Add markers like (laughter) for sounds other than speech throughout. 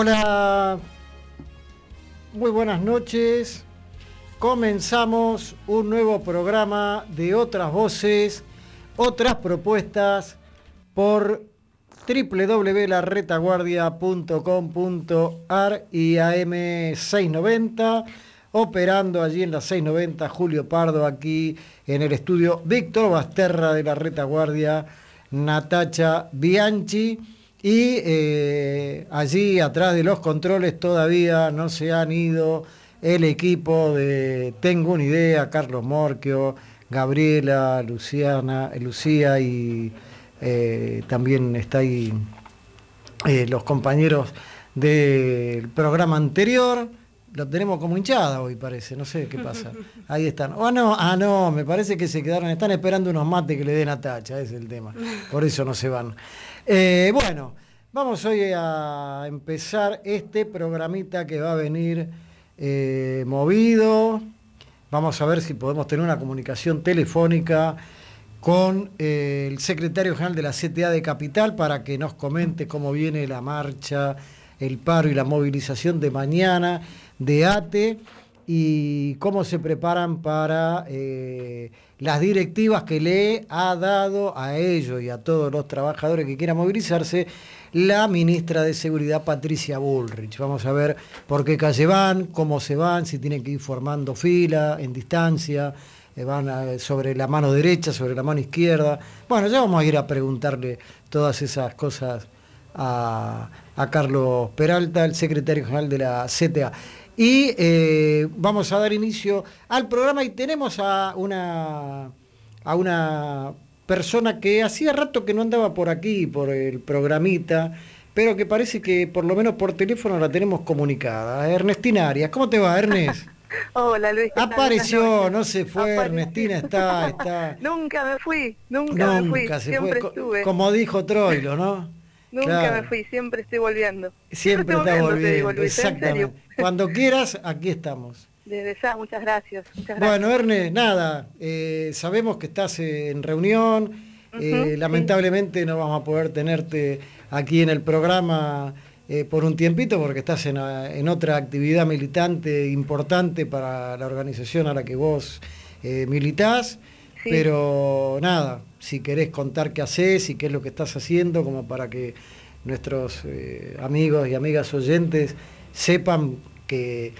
Hola, muy buenas noches. Comenzamos un nuevo programa de otras voces, otras propuestas por www.larretaguardia.com.ar y AM690, operando allí en la 690 Julio Pardo, aquí en el estudio Víctor Basterra de la Retaguardia, Natacha Bianchi. Y eh, allí atrás de los controles todavía no se han ido el equipo de Tengo una idea, Carlos Morquio, Gabriela, Luciana, Lucía y eh, también está ahí eh, los compañeros del programa anterior. Lo tenemos como hinchada hoy, parece, no sé qué pasa. (laughs) Ahí están. Oh, no, ah, no, me parece que se quedaron, están esperando unos mates que le den a Tacha, ese es el tema. Por eso no se van. Eh, bueno, vamos hoy a empezar este programita que va a venir movido. Vamos a ver si podemos tener una comunicación telefónica con eh, el secretario general de la CTA de Capital para que nos comente cómo viene la marcha, el paro y la movilización de mañana de ATE y cómo se preparan para eh, las directivas que le ha dado a ellos y a todos los trabajadores que quieran movilizarse la ministra de Seguridad Patricia Bullrich. Vamos a ver por qué calle van, cómo se van, si tienen que ir formando fila, en distancia eh, van sobre la mano derecha, sobre la mano izquierda. Bueno, ya vamos a ir a preguntarle todas esas cosas a, Carlos Peralta, el secretario general de la CTA. Y eh, vamos a dar inicio al programa y tenemos a una, a una persona que hacía rato que no andaba por aquí, por el programita, pero que parece que por lo menos por teléfono la tenemos comunicada. Ernestina Arias, ¿cómo te va, Ernest? (laughs) Hola Luis. Apareció, no se fue, Ernestina está, está. (laughs) nunca me fui, nunca, me fui, siempre estuve. Como dijo Troilo, ¿no? Nunca me fui, siempre estoy volviendo. Siempre, está volviendo, exactamente. Cuando quieras, aquí estamos. Desde ya, muchas gracias. Bueno, Ernest, nada, eh, sabemos que estás en reunión, eh, lamentablemente no vamos a poder tenerte aquí en el programa eh, por un tiempito porque estás en, otra actividad militante importante para la organización a la que vos eh, Pero nada, si querés contar qué haces y qué es lo que estás haciendo, como para que nuestros eh, amigos y amigas oyentes sepan que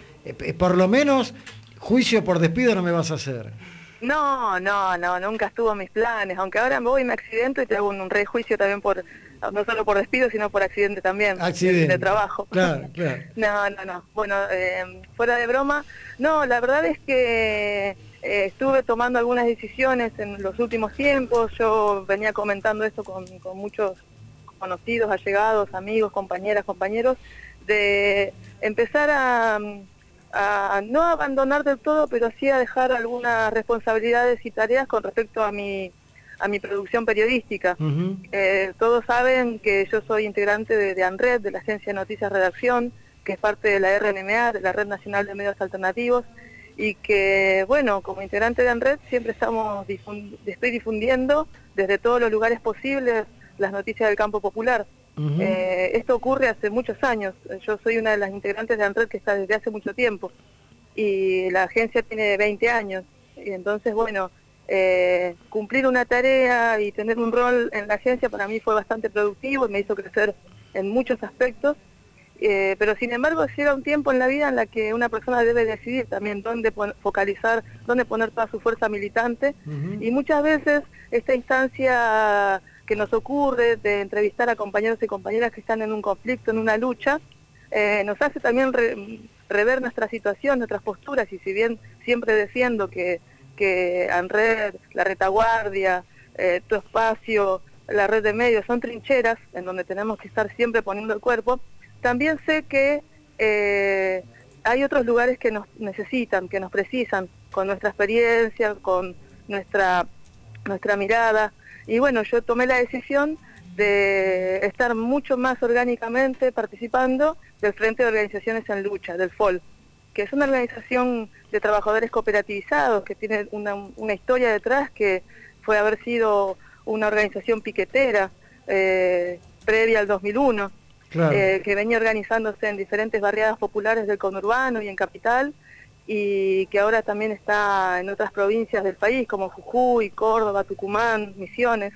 por lo menos juicio por despido no me vas a hacer. No, no, no, nunca estuvo en mis planes, aunque ahora me voy y me accidento y te hago un rejuicio también por no solo por despido, sino por accidente también, accidente. de trabajo. Claro, (laughs) claro. no, no, no. Bueno, eh, fuera de broma, no, la verdad es que eh, estuve tomando algunas decisiones en los últimos tiempos, yo venía comentando esto con, muchos conocidos, allegados, amigos, compañeras, compañeros, de empezar a, a no abandonar del todo, pero sí a dejar algunas responsabilidades y tareas con respecto a mi a mi producción periodística. Eh, todos saben que yo soy integrante de, de, ANRED, de la Agencia de Noticias Redacción, que es parte de la RNMA, de la Red Nacional de Medios Alternativos, y que, bueno, como integrante de ANRED siempre estamos estoy difundiendo desde todos los lugares posibles las noticias del campo popular. Eh, esto ocurre hace muchos años. Yo soy una de las integrantes de ANRED que está desde hace mucho tiempo y la agencia tiene 20 años. Y entonces, bueno, eh, cumplir una tarea y tener un rol en la agencia para mí fue bastante productivo y me hizo crecer en muchos aspectos. Eh, pero sin embargo llega un tiempo en la vida en la que una persona debe decidir también dónde focalizar, dónde poner toda su fuerza militante. Y muchas veces esta instancia que nos ocurre de entrevistar a compañeros y compañeras que están en un conflicto, en una lucha, eh, nos hace también rever nuestra situación, nuestras posturas. Y si bien siempre defiendo que que ANRED, la retaguardia, eh, tu espacio, la red de medios son trincheras en donde tenemos que estar siempre poniendo el cuerpo, también sé que eh, hay otros lugares que nos necesitan, que nos precisan, con nuestra experiencia, con nuestra, nuestra mirada. Y bueno, yo tomé la decisión de estar mucho más orgánicamente participando del Frente de Organizaciones en Lucha, del FOL, que es una organización de trabajadores cooperativizados, que tiene una, historia detrás que fue haber sido una organización piquetera eh, previa al 2001 eh, que venía organizándose en diferentes barriadas populares del conurbano y en Capital, y que ahora también está en otras provincias del país, como Jujuy, Córdoba, Tucumán, Misiones.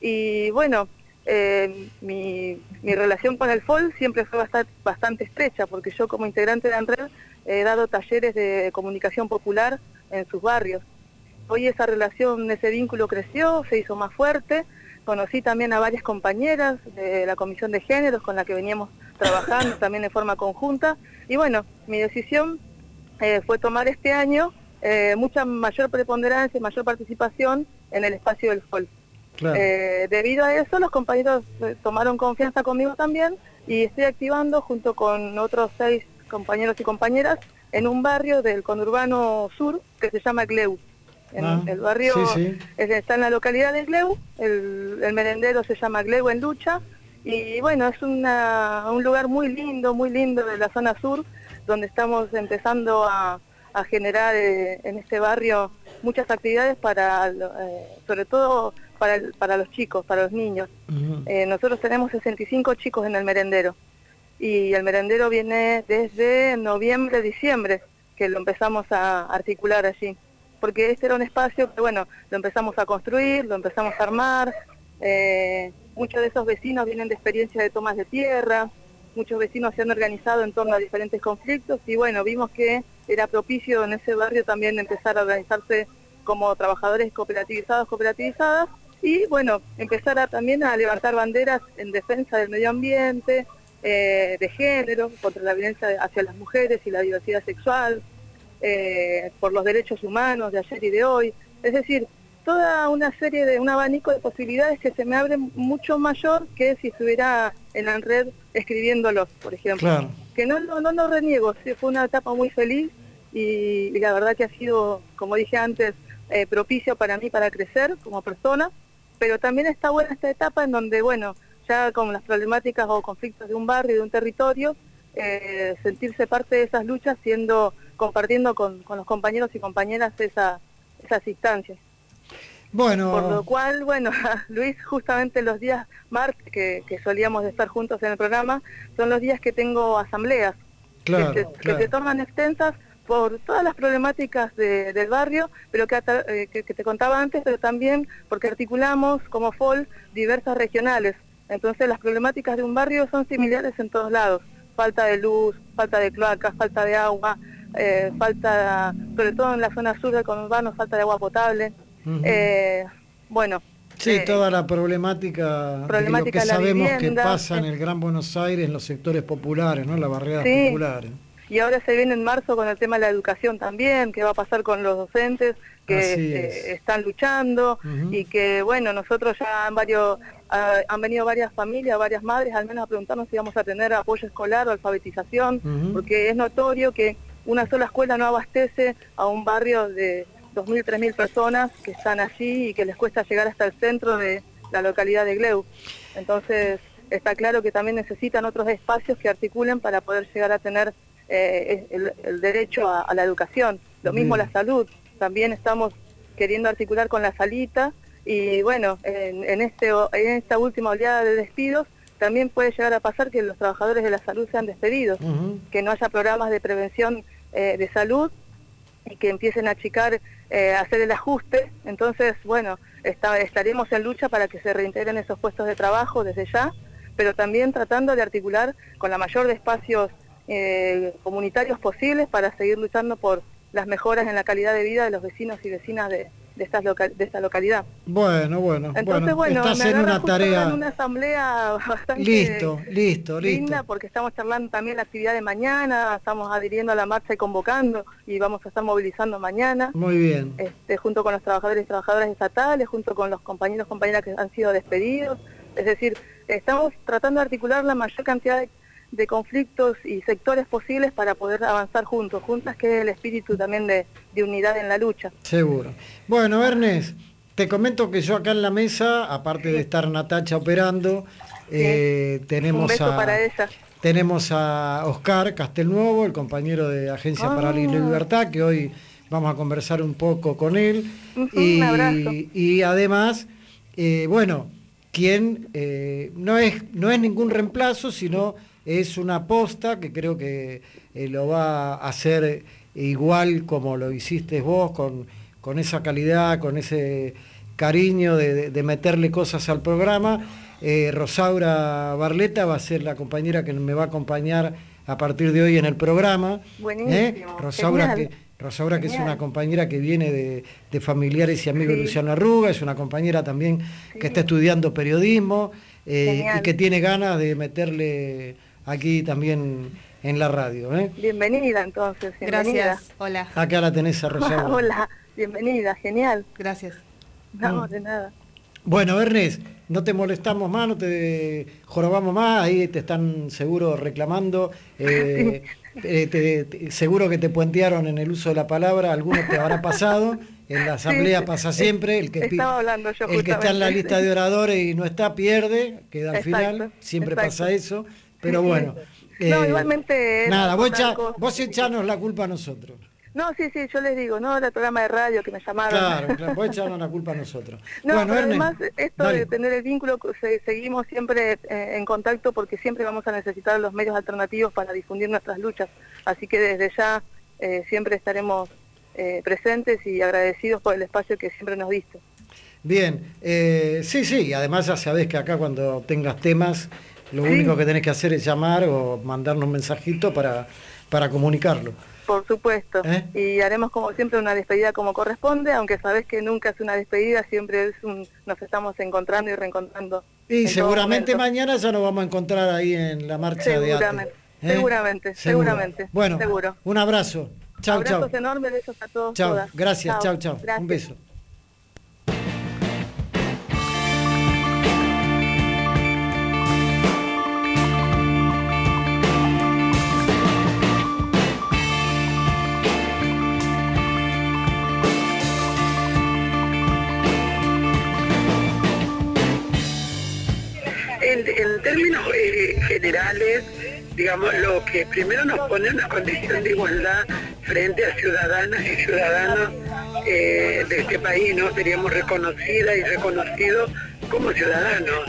Y bueno, eh, mi, relación con el FOL siempre fue bastante, bastante estrecha, porque yo como integrante de ANRED he dado talleres de comunicación popular en sus barrios. Hoy esa relación, ese vínculo creció, se hizo más fuerte, conocí también a varias compañeras de la Comisión de Géneros con la que veníamos trabajando (laughs) también de forma conjunta, y bueno, mi decisión eh, fue tomar este año eh, mucha mayor preponderancia y mayor participación en el espacio del FOL. Eh, debido a eso, los compañeros tomaron confianza conmigo también y estoy activando junto con otros seis compañeros y compañeras en un barrio del conurbano sur que se llama Gleu. En ah, el barrio está en la localidad de Gleu, el, merendero se llama Gleu en Lucha y bueno, es un lugar muy lindo, muy lindo de la zona sur donde estamos empezando a, generar eh, en este barrio muchas actividades para, eh, sobre todo para, para, los chicos, para los niños. Eh, nosotros tenemos 65 chicos en el merendero y el merendero viene desde noviembre, diciembre, que lo empezamos a articular allí. Porque este era un espacio que, bueno, lo empezamos a construir, lo empezamos a armar. muchos de esos vecinos vienen de experiencia de tomas de tierra, muchos vecinos se han organizado en torno a diferentes conflictos y bueno, vimos que era propicio en ese barrio también empezar a organizarse como trabajadores cooperativizados, cooperativizadas y bueno, empezar a, también a levantar banderas en defensa del medio ambiente, eh, de género, contra la violencia hacia las mujeres y la diversidad sexual, eh, por los derechos humanos de ayer y de hoy. Es decir, toda una serie de un abanico de posibilidades que se me abren mucho mayor que si estuviera en la red escribiéndolos, por ejemplo. Que no, no, no, reniego, fue una etapa muy feliz y, la verdad que ha sido, como dije antes, eh, propicio para mí para crecer como persona, pero también está buena esta etapa en donde, bueno, ya con las problemáticas o conflictos de un barrio, de un territorio, eh, sentirse parte de esas luchas, siendo compartiendo con, con los compañeros y compañeras esa, esas instancias. Bueno. Por lo cual, bueno, (laughs) Luis, justamente los días martes que, solíamos estar juntos en el programa, son los días que tengo asambleas, que, se, tornan extensas por todas las problemáticas del barrio, pero eh, que, te contaba antes, pero también porque articulamos como FOL diversas regionales. Entonces las problemáticas de un barrio son similares en todos lados. Falta de luz, falta de cloacas, falta de agua, eh, falta, sobre todo en la zona sur del conurbano, falta de agua potable. Eh, bueno. Sí, eh, toda la problemática, de lo que sabemos que pasa en el Gran Buenos Aires, en los sectores populares, ¿no? Las barreras populares. Y ahora se viene en marzo con el tema de la educación también, qué va a pasar con los docentes que eh, están luchando y que, bueno, nosotros ya han, varios, han venido varias familias, varias madres, al menos a preguntarnos si vamos a tener apoyo escolar o alfabetización, porque es notorio que una sola escuela no abastece a un barrio de 2.000, 3.000 personas que están allí y que les cuesta llegar hasta el centro de la localidad de Gleu. Entonces, está claro que también necesitan otros espacios que articulen para poder llegar a tener eh, el, derecho a, la educación. Lo mismo la salud. También estamos queriendo articular con la salita y bueno, en, este, en esta última oleada de despidos también puede llegar a pasar que los trabajadores de la salud sean despedidos, que no haya programas de prevención eh, de salud y que empiecen a achicar, eh, hacer el ajuste. Entonces, bueno, estaremos en lucha para que se reintegren esos puestos de trabajo desde ya, pero también tratando de articular con la mayor de espacios eh, comunitarios posibles para seguir luchando por las mejoras en la calidad de vida de los vecinos y vecinas de, de, esta, de esta localidad. Bueno, bueno. Entonces, bueno, estás en una tarea. En una asamblea bastante listo, listo, linda porque estamos charlando también la actividad de mañana, estamos adhiriendo a la marcha y convocando y vamos a estar movilizando mañana. Muy bien. Este, junto con los trabajadores y trabajadoras estatales, junto con los compañeros y compañeras que han sido despedidos. Es decir, estamos tratando de articular la mayor cantidad de de conflictos y sectores posibles para poder avanzar juntos, juntas, que es el espíritu también de, unidad en la lucha. Seguro. Bueno, Ernest, te comento que yo acá en la mesa, aparte de estar Natacha operando, eh, tenemos a... para ella. Tenemos a Oscar Castelnuovo, el compañero de Agencia para la ah. Libertad, que hoy vamos a conversar un poco con él. y, y, además, eh, bueno, quien eh, no, es, no es ningún reemplazo, sino es una aposta que creo que eh, lo va a hacer igual como lo hiciste vos, con, con esa calidad, con ese cariño de, meterle cosas al programa. Eh, Rosaura Barleta va a ser la compañera que me va a acompañar a partir de hoy en el programa. Buenísimo. Rosaura, que, Rosaura que es una compañera que viene de, familiares y amigos de Luciano Arruga, es una compañera también que está estudiando periodismo y que tiene ganas de meterle aquí también en la radio. ¿eh? Bienvenida entonces. Gracias. Hola. Acá la tenés a Rosario. (laughs) Hola, bienvenida, genial. Gracias. No, de nada. Bueno, Ernest, no te molestamos más, no te jorobamos más, ahí te están seguro reclamando. Eh, (laughs) eh, seguro que te puentearon en el uso de la palabra, algunos te habrá pasado. En la asamblea pasa siempre, el que, el que está en la lista de oradores y no está pierde, queda al final, siempre pasa eso. Pero bueno. (laughs) no, eh, igualmente. Nada, vos, echa, vos echanos la culpa a nosotros. No, sí, sí, yo les digo, no, era el programa de radio que me llamaron. Claro, (laughs) claro vos echarnos la culpa a nosotros. No, bueno, además, esto de tener el vínculo, seguimos siempre eh, en contacto porque siempre vamos a necesitar los medios alternativos para difundir nuestras luchas. Así que desde ya eh, siempre estaremos presentes y agradecidos por el espacio que siempre nos diste. Bien, sí, sí, además ya sabés que acá cuando tengas temas lo único que tenés que hacer es llamar o mandarnos un mensajito para, para comunicarlo. Por supuesto. ¿Eh? Y haremos como siempre una despedida como corresponde, aunque sabés que nunca es una despedida, siempre es un, nos estamos encontrando y reencontrando. Y seguramente mañana ya nos vamos a encontrar ahí en la marcha de Seguramente, ¿Eh? seguramente, seguramente. Bueno, un abrazo. Chao, chao. Abrazos enormes, besos a todos. Chao, gracias, chao, chao. Un beso. En términos eh, generales, digamos, lo que primero nos pone en una condición de igualdad frente a ciudadanas y ciudadanos eh, de este país, ¿no? Seríamos reconocidas y reconocidos como ciudadanos,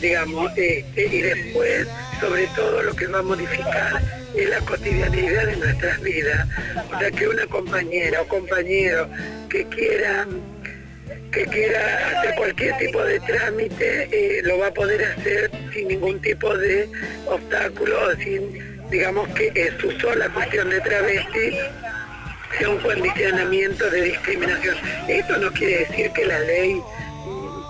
digamos, este, y después, sobre todo, lo que va a modificar es la cotidianidad de nuestras vidas. O sea, que una compañera o compañero que quiera que quiera hacer cualquier tipo de trámite eh, lo va a poder hacer sin ningún tipo de obstáculo, sin, digamos que su sola cuestión de travesti sea un condicionamiento de discriminación. Esto no quiere decir que la ley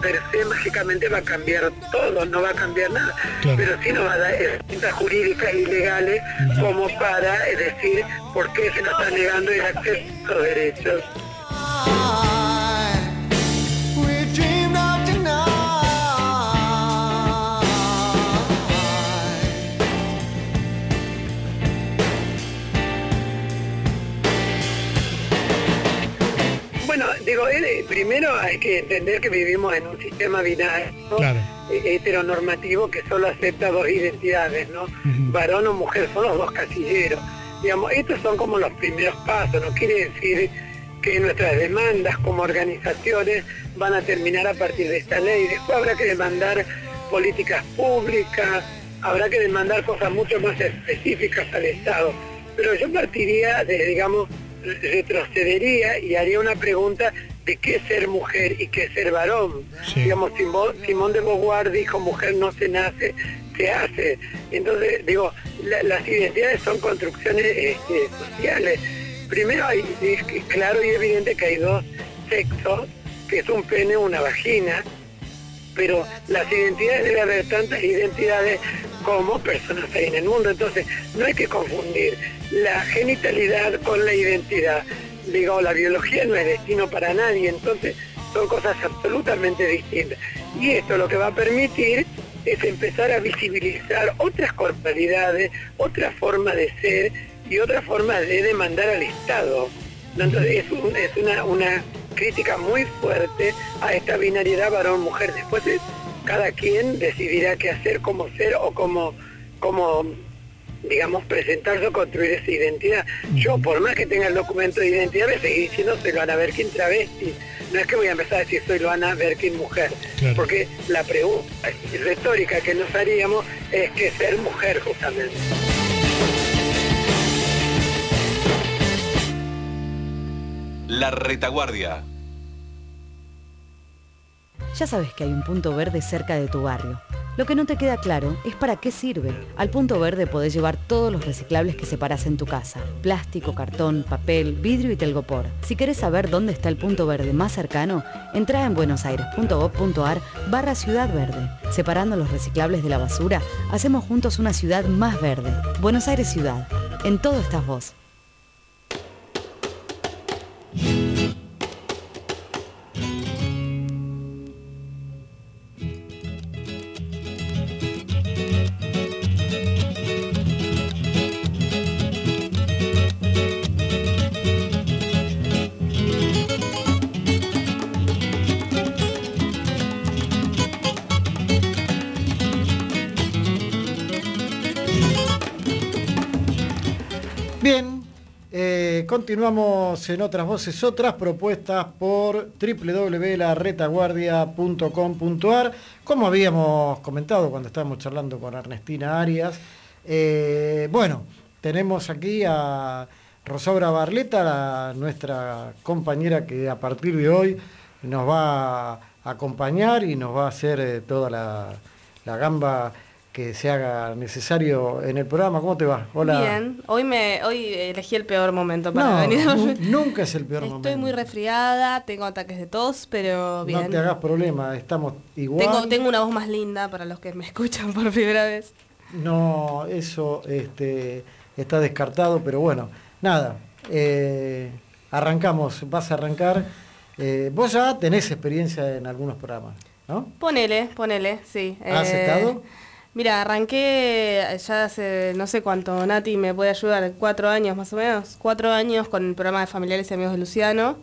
per se mágicamente va a cambiar todo, no va a cambiar nada, pero sí nos va a dar herramientas jurídicas y legales como para decir por qué se nos está negando el acceso a los derechos. digo, eh, primero hay que entender que vivimos en un sistema binario, eh, heteronormativo, que solo acepta dos identidades, ¿no? Varón o mujer, son los dos casilleros. Digamos, estos son como los primeros pasos, no quiere decir que nuestras demandas como organizaciones van a terminar a partir de esta ley. Después habrá que demandar políticas públicas, habrá que demandar cosas mucho más específicas al Estado. Pero yo partiría de, digamos, retrocedería y haría una pregunta de qué ser mujer y qué ser varón. Digamos, Simón, de Beauvoir dijo, mujer no se nace, se hace. Entonces, digo, las identidades son construcciones este, sociales. Primero hay, es claro y evidente que hay dos sexos, que es un pene, una vagina, pero las identidades debe haber tantas identidades como personas hay en el mundo. Entonces, no hay que confundir la genitalidad con la identidad. Digo, la biología no es destino para nadie, entonces son cosas absolutamente distintas. Y esto lo que va a permitir es empezar a visibilizar otras corporalidades, otra forma de ser y otra forma de demandar al Estado. Entonces es, una, una, crítica muy fuerte a esta binariedad varón-mujer. Después cada quien decidirá qué hacer, cómo ser o cómo, cómo digamos, presentarse o construir esa identidad. Yo, por más que tenga el documento de identidad, voy a seguir diciendo soy Loana Berkin travesti. No es que voy a empezar a decir soy Loana Berkin mujer, porque la pregunta retórica que nos haríamos es que ser mujer justamente. La retaguardia. Ya sabes que hay un punto verde cerca de tu barrio. Lo que no te queda claro es para qué sirve. Al punto verde podés llevar todos los reciclables que separas en tu casa. Plástico, cartón, papel, vidrio y telgopor. Si querés saber dónde está el punto verde más cercano, entra en buenosaires.gov.ar barra Ciudad Verde. Separando los reciclables de la basura, hacemos juntos una ciudad más verde. Buenos Aires Ciudad. En todo estás vos. Continuamos en otras voces, otras propuestas por www.laretaguardia.com.ar. Como habíamos comentado cuando estábamos charlando con Ernestina Arias, eh, bueno, tenemos aquí a Rosaura Barleta, nuestra compañera que a partir de hoy nos va a acompañar y nos va a hacer eh, toda la, la gamba que se haga necesario en el programa. ¿Cómo te va? Hola. Bien, hoy me hoy elegí el peor momento para venir. nunca es el peor momento. Estoy muy resfriada, tengo ataques de tos, pero bien. No te hagas problema, estamos igual. Tengo, tengo una voz más linda para los que me (laughs) escuchan por primera vez. No, eso este, está descartado, pero bueno, nada. Eh, arrancamos, vas a arrancar. Eh, vos ya tenés experiencia en algunos programas, ¿no? Ponele, ponele, sí. ¿Has eh, estado? Mira, arranqué ya hace no sé cuánto, Nati me puede ayudar, cuatro años más o menos, cuatro años con el programa de Familiares y Amigos de Luciano,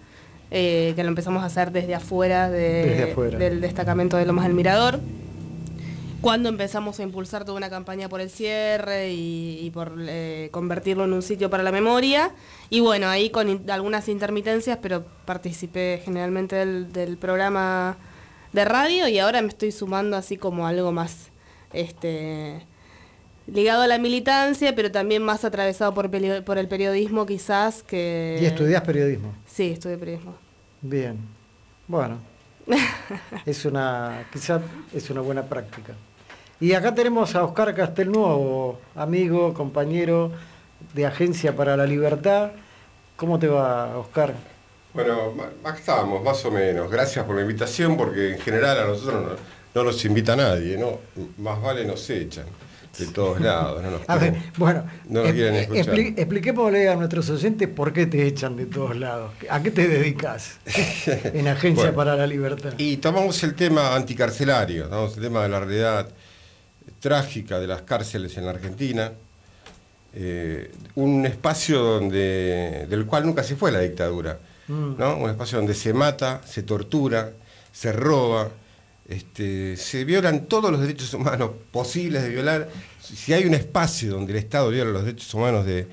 eh, que lo empezamos a hacer desde afuera, del destacamento de Lomas del Mirador. Cuando empezamos a impulsar toda una campaña por el cierre y, por eh, convertirlo en un sitio para la memoria. Y bueno, ahí con algunas intermitencias, pero participé generalmente del, del programa de radio y ahora me estoy sumando así como algo más este, ligado a la militancia, pero también más atravesado por, por el periodismo quizás que... ¿Y estudias periodismo? Sí, estudio periodismo. Bien, bueno, (laughs) es una, quizás es una buena práctica. Y acá tenemos a Oscar Castelnuovo, amigo, compañero de Agencia para la Libertad. ¿Cómo te va, Oscar? Bueno, acá estamos, más o menos. Gracias por la invitación, porque en general a nosotros nos no nos invita nadie, ¿no? Más vale nos echan de todos lados. No nos a ver, bueno, no quieren escuchar. expliquémosle a nuestros oyentes por qué te echan de todos lados. ¿A qué te dedicas (laughs) en Agencia para la Libertad? Y tomamos el tema anticarcelario, tomamos el tema de la realidad trágica de las cárceles en la Argentina. Eh, un espacio donde, del cual nunca se fue la dictadura, mm. ¿no? un espacio donde se mata, se tortura, se roba, este, se violan todos los derechos humanos posibles de violar. Si hay un espacio donde el Estado viola los derechos humanos de,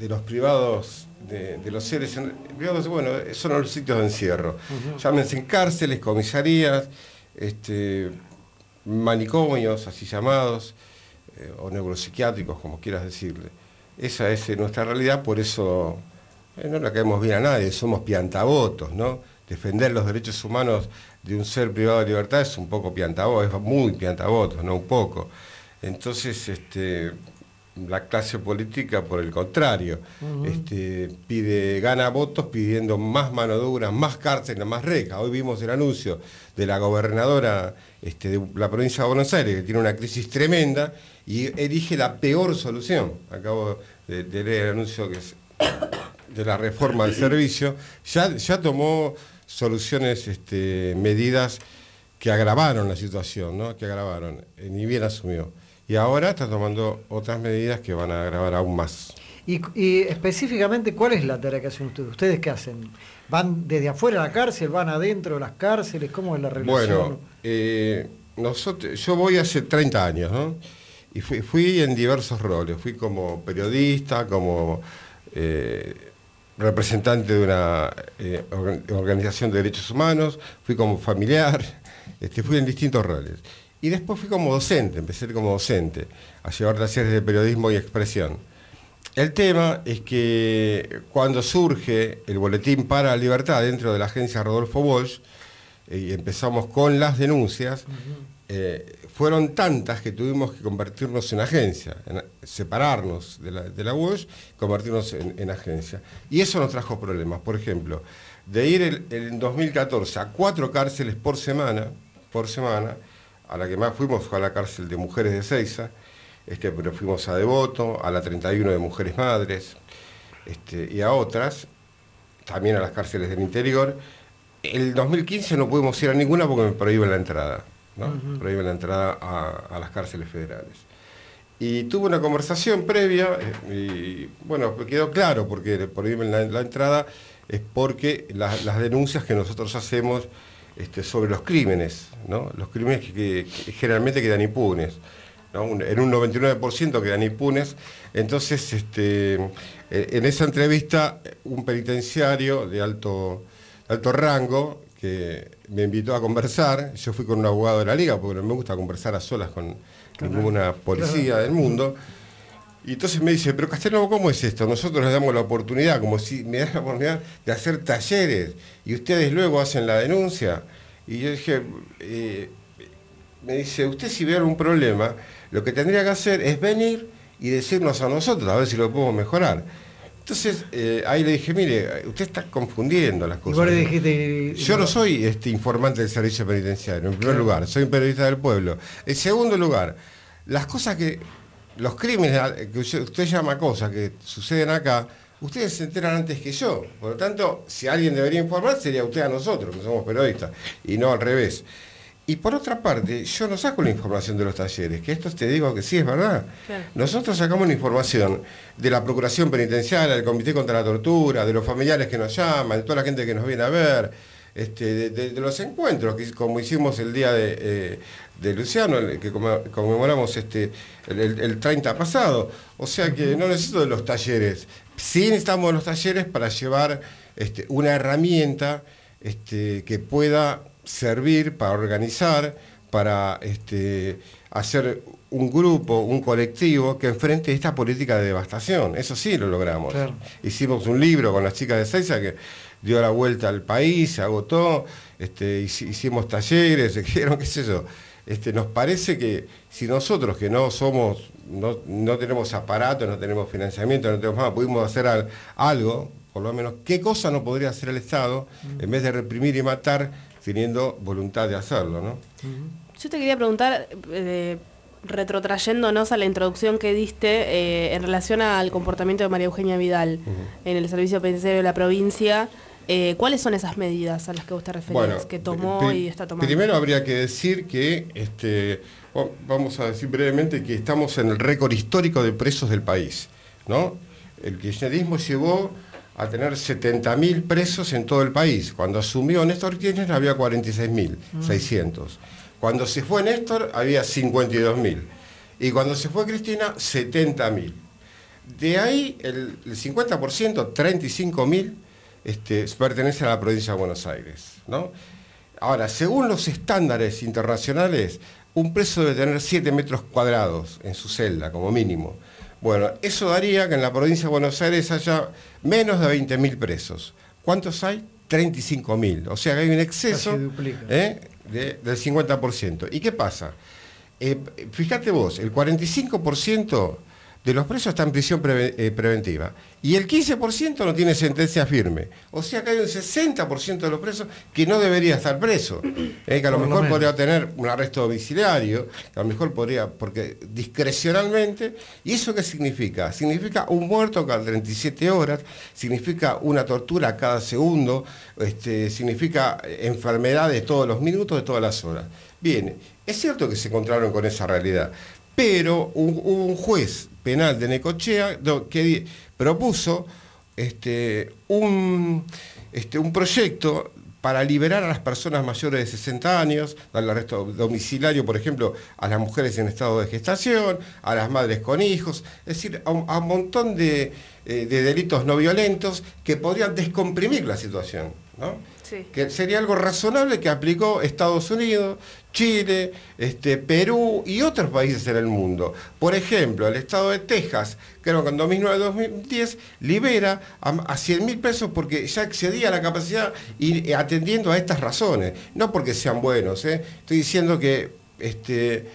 los privados, de, los seres privados, bueno, son los sitios de encierro. Llámense en cárceles, comisarías, este, manicomios, así llamados, eh, o neuropsiquiátricos, como quieras decirle. Esa es nuestra realidad, por eso eh, no le caemos bien a nadie, somos piantavotos, ¿no? Defender los derechos humanos de un ser privado de libertad es un poco piantaboto, es muy piantaboto, no un poco. Entonces, este, la clase política, por el contrario, este, pide, gana votos pidiendo más mano dura, más cárceles, más rejas. Hoy vimos el anuncio de la gobernadora este, de la provincia de Buenos Aires, que tiene una crisis tremenda, y elige la peor solución. Acabo de, leer el anuncio que es de la reforma del servicio. Ya, ya tomó soluciones, este, medidas que agravaron la situación, ¿no? que agravaron, eh, ni bien asumió. Y ahora está tomando otras medidas que van a agravar aún más. Y, específicamente, ¿cuál es la tarea que hacen ustedes? ¿Ustedes qué hacen? ¿Van desde afuera a la cárcel? ¿Van adentro de las cárceles? ¿Cómo es la relación? Bueno, eh, nosotros, yo voy hace 30 años, ¿no? Y fui, en diversos roles, fui como periodista, como eh, representante de una eh, organización de derechos humanos, fui como familiar, (laughs) este, fui en distintos roles. Y después fui como docente, empecé como docente, a llevar talleres de periodismo y expresión. El tema es que cuando surge el boletín para la libertad dentro de la agencia Rodolfo Bosch, eh, y empezamos con las denuncias, eh, fueron tantas que tuvimos que convertirnos en agencia, separarnos de la, de la convertirnos en, agencia. Y eso nos trajo problemas. Por ejemplo, de ir en 2014 a cuatro cárceles por semana, por semana, a la que más fuimos fue a la cárcel de mujeres de Ceiza, este, pero fuimos a Devoto, a la 31 de Mujeres Madres, este, y a otras, también a las cárceles del interior. El 2015 no pudimos ir a ninguna porque me prohíben la entrada, ¿no? Prohíben la entrada a, las cárceles federales. Y tuve una conversación previa, eh, y bueno, quedó claro porque prohíben la, entrada, es porque las denuncias que nosotros hacemos este, sobre los crímenes, ¿no? los crímenes que generalmente quedan impunes en un 99% quedan impunes. Entonces, este, eh, en esa entrevista, un penitenciario de alto, alto rango que me invitó a conversar, yo fui con un abogado de la liga, porque no me gusta conversar a solas con ninguna policía del mundo. Y entonces me dice, pero Castellano, ¿cómo es esto? Nosotros les damos la oportunidad, como si me dan la oportunidad de hacer talleres y ustedes luego hacen la denuncia. Y yo dije, eh, me dice, usted si ve algún problema, lo que tendría que hacer es venir y decirnos a nosotros, a ver si lo podemos mejorar. Entonces, eh, ahí le dije, mire, usted está confundiendo las cosas. Yo no soy este informante del servicio penitenciario, en primer lugar, soy un periodista del pueblo. En segundo lugar, las cosas que, los crímenes que usted llama cosas que suceden acá, ustedes se enteran antes que yo. Por lo tanto, si alguien debería informar, sería usted a nosotros, que somos periodistas, y no al revés. Y por otra parte, yo no saco la información de los talleres, que esto te digo que sí es verdad. Nosotros sacamos la información de la Procuración Penitenciaria, del Comité contra la Tortura, de los familiares que nos llaman, de toda la gente que nos viene a ver, este, de, los encuentros, que, como hicimos el día de, eh, Luciano, que conmemoramos este, el, 30 pasado. O sea que no necesito de los talleres. Sí necesitamos de los talleres para llevar este, una herramienta este, que pueda servir para organizar, para este, hacer un grupo, un colectivo que enfrente esta política de devastación. Eso sí lo logramos. Hicimos un libro con las chicas de Seiza que dio la vuelta al país, se agotó, este, hicimos talleres, (laughs) se qué sé yo. Este, nos parece que si nosotros que no somos, no, tenemos aparato, no tenemos financiamiento, no tenemos nada, pudimos hacer algo, por lo menos, ¿qué cosa no podría hacer el Estado mm. en vez de reprimir y matar? Teniendo voluntad de hacerlo, ¿no? Yo te quería preguntar, eh, retrotrayéndonos a la introducción que diste eh, en relación al comportamiento de María Eugenia Vidal en el servicio penitenciario de la provincia, eh, ¿cuáles son esas medidas a las que vos te referís, que tomó y está tomando? Primero habría que decir que, este, vamos a decir brevemente, que estamos en el récord histórico de presos del país, ¿no? El kirchnerismo llevó a tener 70.000 presos en todo el país. Cuando asumió Néstor Kirchner había 46.600. Mm. Cuando se fue Néstor había 52.000. Y cuando se fue Cristina, 70.000. De ahí el, 50%, 35.000, este, pertenece a la provincia de Buenos Aires. ¿no? Ahora, según los estándares internacionales, un preso debe tener 7 metros cuadrados en su celda, como mínimo. Bueno, eso daría que en la provincia de Buenos Aires haya menos de 20.000 presos. ¿Cuántos hay? 35.000. O sea que hay un exceso ¿eh? del 50%. ¿Y qué pasa? Eh, fíjate vos, el 45% de los presos están en prisión eh, preventiva y el 15% no tiene sentencia firme. O sea que hay un 60% de los presos que no debería estar preso. (clears throat) Eh, que a lo mejor podría tener un arresto domiciliario, que a lo mejor podría, porque discrecionalmente. ¿Y eso qué significa? Significa un muerto cada 37 horas, significa una tortura cada segundo, este, significa enfermedades todos los minutos de todas las horas. Bien, es cierto que se encontraron con esa realidad, pero un juez penal de Necochea que propuso este, un, este, un proyecto para liberar a las personas mayores de 60 años, darle arresto domiciliario, por ejemplo, a las mujeres en estado de gestación, a las madres con hijos, es decir, a un, montón de, eh, de, delitos no violentos que podrían descomprimir la situación. ¿no? Que sería algo razonable que aplicó Estados Unidos, Chile, este, Perú y otros países en el mundo. Por ejemplo, el estado de Texas, creo que en 2009-2010, libera a, 100 mil pesos porque ya excedía la capacidad y eh, atendiendo a estas razones. No porque sean buenos, ¿eh? estoy diciendo que este,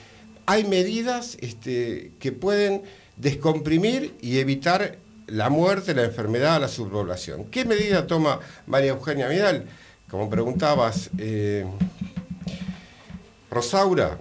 hay medidas este, que pueden descomprimir y evitar la muerte, la enfermedad, la subpoblación. ¿Qué medida toma María Eugenia Vidal? Como preguntabas, eh, Rosaura,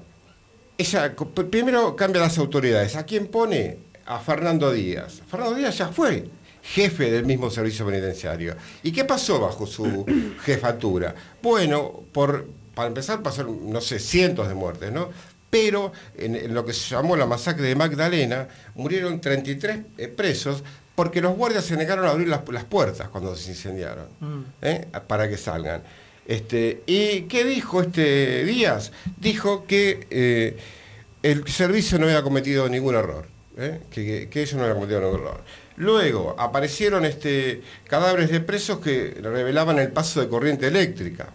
ella primero cambia las autoridades. ¿A quién pone? A Fernando Díaz. Fernando Díaz ya fue jefe del mismo servicio penitenciario. ¿Y qué pasó bajo su (clears throat) jefatura? Bueno, por, para empezar pasaron, no sé, cientos de muertes, ¿no? Pero en, lo que se llamó la masacre de Magdalena, murieron 33 eh, presos porque los guardias se negaron a abrir las, puertas cuando se incendiaron, mm. ¿eh? para que salgan. Este, ¿Y qué dijo este Díaz? Dijo que eh, el servicio no había cometido ningún error, ¿eh? que, ellos no habían cometido ningún error. Luego aparecieron este, cadáveres de presos que revelaban el paso de corriente eléctrica,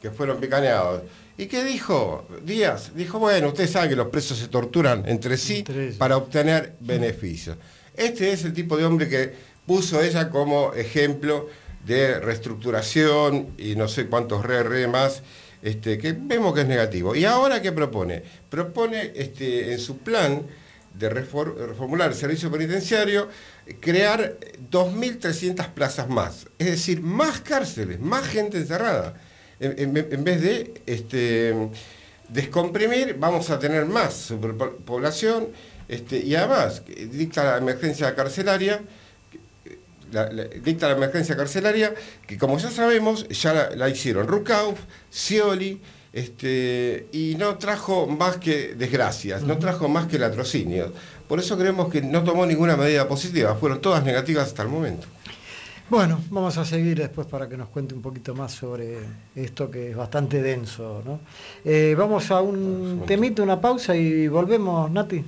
que fueron picaneados. ¿Y qué dijo Díaz? Dijo, bueno, ustedes saben que los presos se torturan entre sí para obtener beneficios. Este es el tipo de hombre que puso ella como ejemplo de reestructuración y no sé cuántos re, re más, este, que vemos que es negativo. ¿Y ahora qué propone? Propone este, en su plan de reformular el servicio penitenciario, crear 2.300 plazas más, es decir, más cárceles, más gente encerrada. En, vez de este, descomprimir, vamos a tener más superpoblación este, y además, dicta la emergencia carcelaria, dicta la emergencia carcelaria, que como ya sabemos, ya la, hicieron Rukauf, Scioli, este, y no trajo más que desgracias, no trajo más que latrocinios. Por eso creemos que no tomó ninguna medida positiva, fueron todas negativas hasta el momento. Bueno, vamos a seguir después para que nos cuente un poquito más sobre esto que es bastante denso. ¿no? Eh, vamos a un temito, una pausa y volvemos, Nati.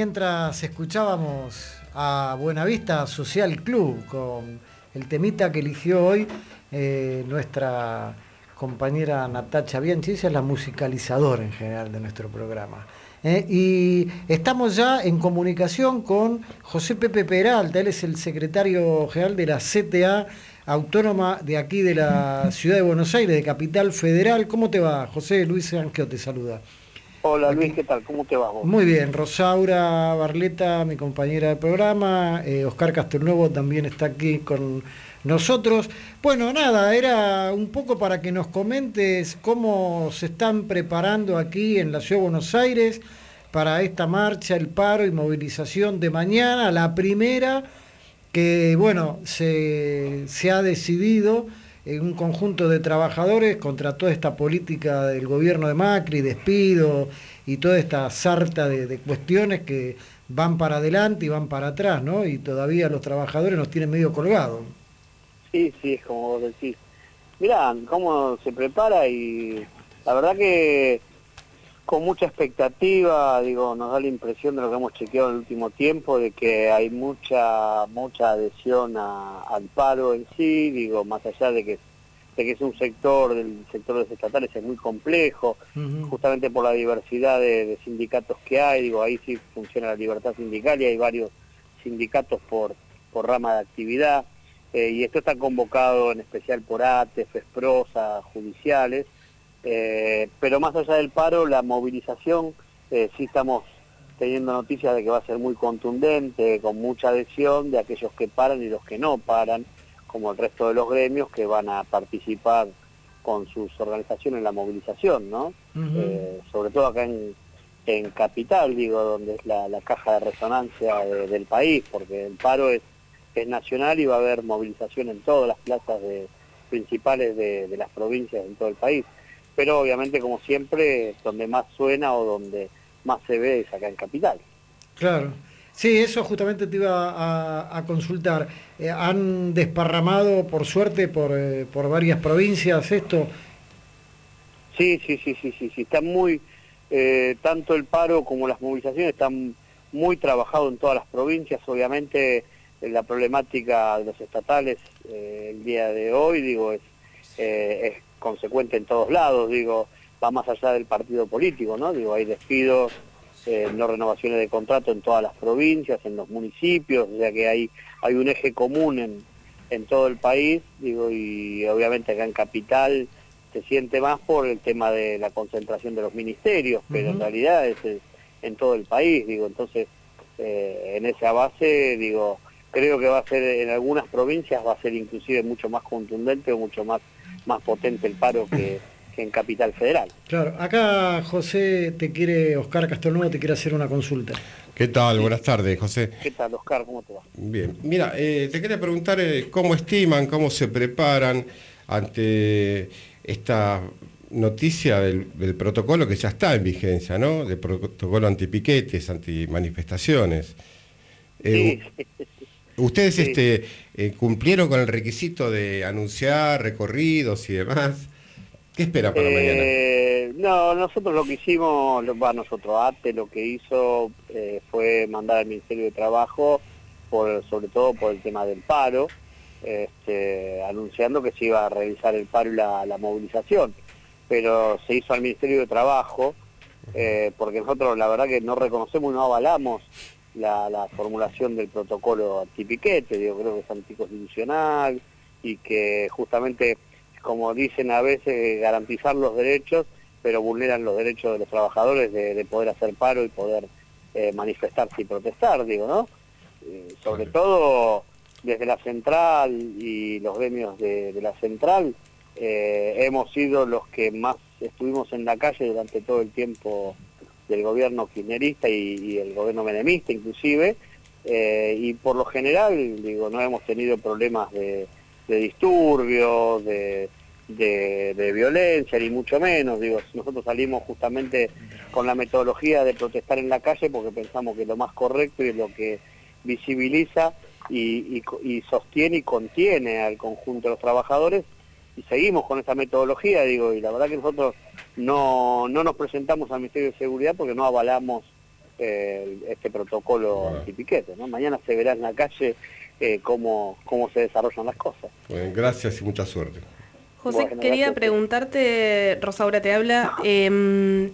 Mientras escuchábamos a Buenavista Social Club con el temita que eligió hoy eh, nuestra compañera Natacha Bianchi, ella es la musicalizadora en general de nuestro programa. ¿eh? y estamos ya en comunicación con José Pepe Peralta, él es el secretario general de la CTA Autónoma de aquí de la ciudad de Buenos Aires, de Capital Federal. ¿Cómo te va? José Luis Anqueo te saluda. Hola Luis, ¿qué tal? ¿Cómo te va vos? Muy bien, Rosaura Barleta, mi compañera de programa, eh, Oscar Castelnuevo también está aquí con nosotros. Bueno, nada, era un poco para que nos comentes cómo se están preparando aquí en la Ciudad de Buenos Aires para esta marcha, el paro y movilización de mañana, la primera que, bueno, se, se ha decidido un conjunto de trabajadores contra toda esta política del gobierno de Macri, despido y toda esta sarta de, cuestiones que van para adelante y van para atrás, ¿no? Y todavía los trabajadores nos tienen medio colgados. Sí, sí, es como vos decís. Mirá, cómo se prepara y la verdad que con mucha expectativa, digo, nos da la impresión de lo que hemos chequeado en el último tiempo, de que hay mucha mucha adhesión al paro en sí, digo, más allá de que, que es un sector, el sector de los estatales es muy complejo, justamente por la diversidad de, sindicatos que hay, digo, ahí sí funciona la libertad sindical y hay varios sindicatos por, por rama de actividad, eh, y esto está convocado en especial por ATES, FESPROSA, judiciales, eh, pero más allá del paro, la movilización, eh, sí estamos teniendo noticias de que va a ser muy contundente, con mucha adhesión de aquellos que paran y los que no paran, como el resto de los gremios que van a participar con sus organizaciones en la movilización, ¿no? Eh, sobre todo acá en, Capital, digo, donde es la, caja de resonancia del país, porque el paro es, es nacional y va a haber movilización en todas las plazas principales de las provincias en todo el país pero obviamente como siempre donde más suena o donde más se ve es acá en Capital. Claro. Sí, eso justamente te iba a, consultar. Eh, ¿Han desparramado, por suerte, por, eh, por varias provincias esto? Sí, sí, sí, sí, sí, sí. Está muy, eh, tanto el paro como las movilizaciones están muy trabajados en todas las provincias. Obviamente la problemática de los estatales el día de hoy, digo, es, es consecuente en todos lados, digo, va más allá del partido político, ¿no? Digo, hay despidos, eh, no renovaciones de contrato en todas las provincias, en los municipios, o sea que hay, hay un eje común en, en todo el país, digo, y obviamente acá en Capital se siente más por el tema de la concentración de los ministerios, pero en realidad es, en todo el país, digo, entonces eh, en esa base, digo, creo que va a ser en algunas provincias va a ser inclusive mucho más contundente o mucho más más potente el paro (laughs) que, en Capital Federal. Claro, acá José te quiere, Oscar Castelnuevo te quiere hacer una consulta. ¿Qué tal? Buenas tardes, José. ¿Qué tal, Oscar? ¿Cómo te va? Bien, mira, eh, te quería preguntar eh, cómo estiman, cómo se preparan ante esta noticia del, protocolo que ya está en vigencia, ¿no? Del protocolo antipiquetes, antimanifestaciones. Eh, sí. ¿Ustedes este, eh, cumplieron con el requisito de anunciar recorridos y demás? ¿Qué espera para mañana? Eh, no, nosotros lo que hicimos, va, nosotros ATE lo que hizo eh, fue mandar al Ministerio de Trabajo, por, sobre todo por el tema del paro, este, anunciando que se iba a realizar el paro y la, la movilización. Pero se hizo al Ministerio de Trabajo, porque nosotros la verdad que no reconocemos y no avalamos la, formulación del protocolo antipiquete, digo, creo que es anticonstitucional y que justamente, como dicen a veces, garantizar los derechos, pero vulneran los derechos de los trabajadores de, poder hacer paro y poder eh, manifestarse y protestar, digo, ¿no? Eh, sobre todo desde la central y los gremios de, la central, eh, hemos sido los que más estuvimos en la calle durante todo el tiempo del gobierno kirchnerista y, el gobierno menemista inclusive, eh, y por lo general, digo, no hemos tenido problemas de, disturbios, de, violencia, ni mucho menos, digo, nosotros salimos justamente con la metodología de protestar en la calle porque pensamos que lo más correcto y lo que visibiliza y sostiene y contiene al conjunto de los trabajadores y seguimos con esta metodología, digo, y la verdad que nosotros no, no nos presentamos al Ministerio de Seguridad porque no avalamos este protocolo antipiquete. ¿no? Mañana se verá en la calle cómo, cómo se desarrollan las cosas. Bueno, gracias y mucha suerte. José, quería preguntarte, Rosaura te habla, eh,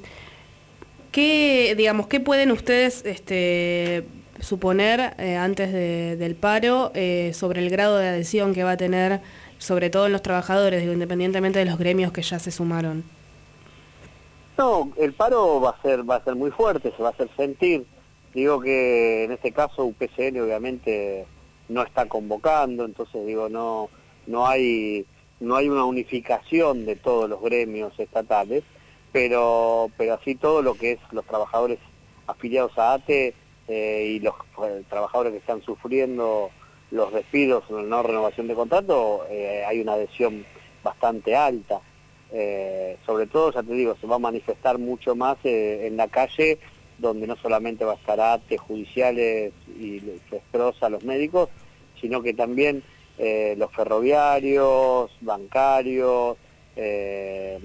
¿qué, digamos, ¿qué pueden ustedes este, suponer eh, antes del paro eh, sobre el grado de adhesión que va a tener, sobre todo en los trabajadores, digo, independientemente de los gremios que ya se sumaron? No, el paro va a ser va a ser muy fuerte, se va a hacer sentir. Digo que en este caso UPCN obviamente no está convocando, entonces digo no no hay no hay una unificación de todos los gremios estatales, pero, pero así todo lo que es los trabajadores afiliados a ATE eh, y los eh, trabajadores que están sufriendo los despidos la no renovación de contrato, eh, hay una adhesión bastante alta. sobre todo, ya te digo, se va a manifestar mucho más en la calle, donde no solamente va a estar ATE, judiciales y a los médicos, sino que también eh, los ferroviarios, bancarios, eh,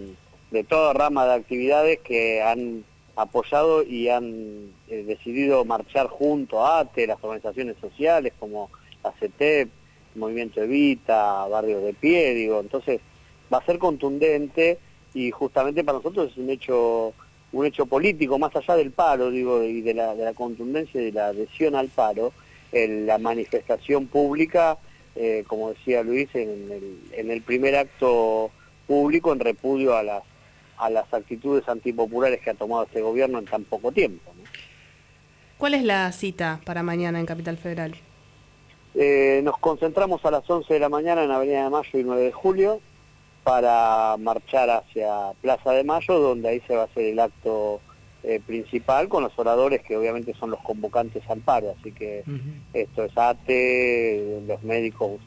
de toda rama de actividades que han apoyado y han eh, decidido marchar junto a ATE, las organizaciones sociales como la CETEP, Movimiento Evita, Barrios de Pie, digo, entonces va a ser contundente y justamente para nosotros es un hecho un hecho político, más allá del paro, digo, y de la, de la contundencia y de la adhesión al paro, la manifestación pública eh, como decía Luis, en el, primer acto público en repudio a las, a las actitudes antipopulares que ha tomado este gobierno en tan poco tiempo. ¿Cuál es la cita para mañana en Capital Federal? Eh, nos concentramos a las 11 de la mañana en Avenida de Mayo y 9 de Julio para marchar hacia Plaza de Mayo, donde ahí se va a hacer el acto eh, principal con los oradores que obviamente son los convocantes al paro, así que esto es ATE, los médicos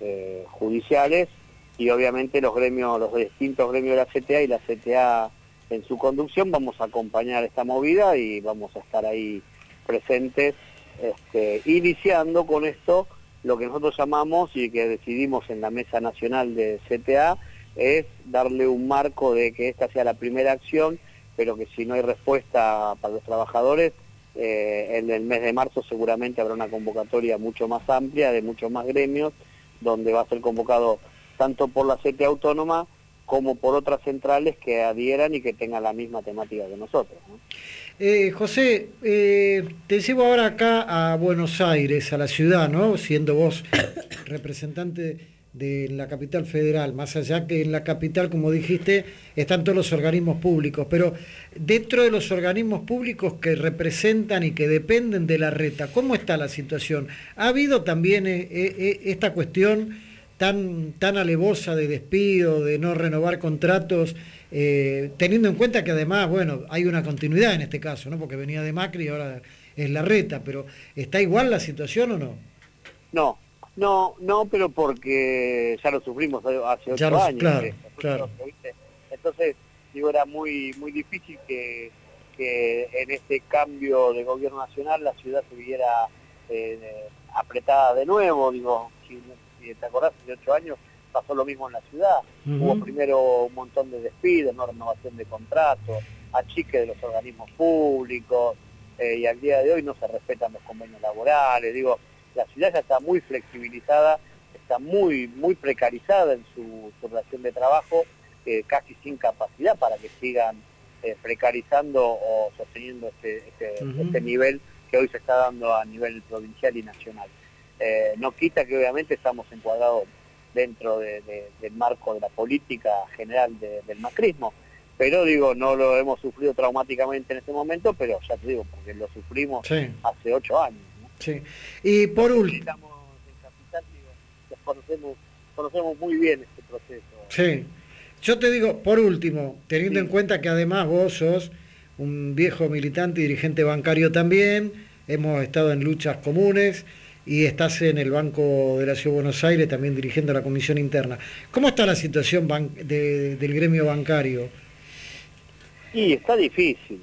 eh, judiciales y obviamente los gremios, los distintos gremios de la CTA y la CTA en su conducción. Vamos a acompañar esta movida y vamos a estar ahí presentes, este, iniciando con esto lo que nosotros llamamos y que decidimos en la Mesa Nacional de CTA es darle un marco de que esta sea la primera acción pero que si no hay respuesta para los trabajadores, eh, en el mes de marzo seguramente habrá una convocatoria mucho más amplia, de muchos más gremios, donde va a ser convocado tanto por la CETE autónoma como por otras centrales que adhieran y que tengan la misma temática que nosotros. Eh, José, eh, te llevo ahora acá a Buenos Aires, a la ciudad, ¿no? Siendo vos (coughs) representante de la capital federal, más allá que en la capital, como dijiste, están todos los organismos públicos, pero dentro de los organismos públicos que representan y que dependen de la reta, ¿cómo está la situación? ¿Ha habido también eh, esta cuestión tan, tan alevosa de despido, de no renovar contratos, teniendo en cuenta que además, bueno, hay una continuidad en este caso, ¿no? porque venía de Macri y ahora es la reta, pero ¿está igual la situación o no? No, no, no, pero porque ya lo sufrimos hace ocho años. Entonces, digo, era muy muy difícil que, en este cambio de gobierno nacional la ciudad se viera eh, apretada de nuevo. Digo, te acordás, hace ocho años pasó lo mismo en la ciudad. Hubo primero un montón de despidos, no renovación de contratos, achique de los organismos públicos, eh, y al día de hoy no se respetan los convenios laborales. Digo, la ciudad ya está muy flexibilizada, está muy, muy precarizada en su, relación de trabajo, eh, casi sin capacidad para que sigan eh, precarizando o sosteniendo este, este, este, nivel que hoy se está dando a nivel provincial y nacional. Eh, no quita que obviamente estamos encuadrados dentro del marco de la política general del macrismo, pero digo, no lo hemos sufrido traumáticamente en este momento, pero ya te digo, porque lo sufrimos hace ocho años. Sí. Y por último... Conocemos, conocemos muy bien este proceso. Sí. Yo te digo, por último, teniendo en cuenta que además vos sos un viejo militante y dirigente bancario también, hemos estado en luchas comunes y estás en el Banco de la Ciudad de Buenos Aires también dirigiendo la comisión interna. ¿Cómo está la situación del gremio bancario? Y está difícil.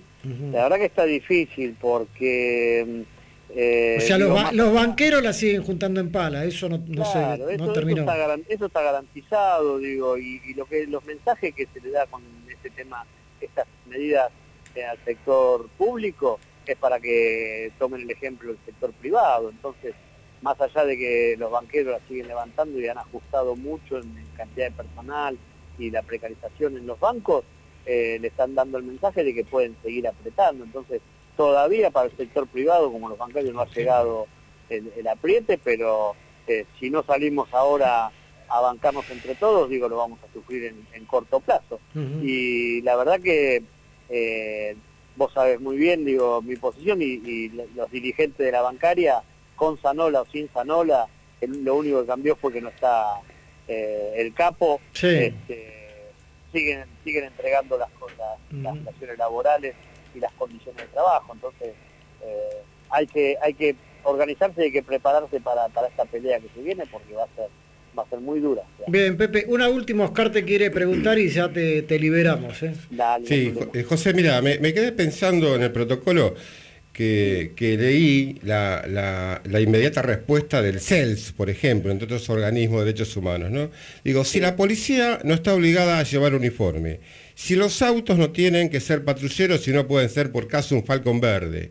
La verdad que está difícil porque mm, eh, o sea, los, banqueros la siguen juntando en pala, eso no, no, eso, terminó. Eso está, garantizado, digo, y, lo que los mensajes que se le da con este tema, estas medidas al sector público, es para que tomen el ejemplo del sector privado. Entonces, más allá de que los banqueros la siguen levantando y han ajustado mucho en, cantidad de personal y la precarización en los bancos, eh, le están dando el mensaje de que pueden seguir apretando. Entonces, todavía para el sector privado, como los bancarios, no ha llegado el, apriete, pero eh, si no salimos ahora a bancarnos entre todos, digo, lo vamos a sufrir en, corto plazo. Y la verdad que eh, vos sabes muy bien, digo, mi posición y, los dirigentes de la bancaria, con Sanola o sin Sanola, lo único que cambió fue que no está eh, el capo. Este, siguen, siguen entregando las, cosas, las relaciones laborales y las condiciones de trabajo. Entonces, eh, hay que hay que organizarse y hay que prepararse para, para esta pelea que se viene porque va a ser va a ser muy dura. Bien, Pepe, una última Oscar te quiere preguntar y ya te, liberamos. ¿eh? sí, eh, José, mira, me, quedé pensando en el protocolo que, leí la, inmediata respuesta del CELS, por ejemplo, entre otros organismos de derechos humanos. ¿no? Digo, si la policía no está obligada a llevar uniforme, si los autos no tienen que ser patrulleros y no pueden ser por caso un Falcon verde,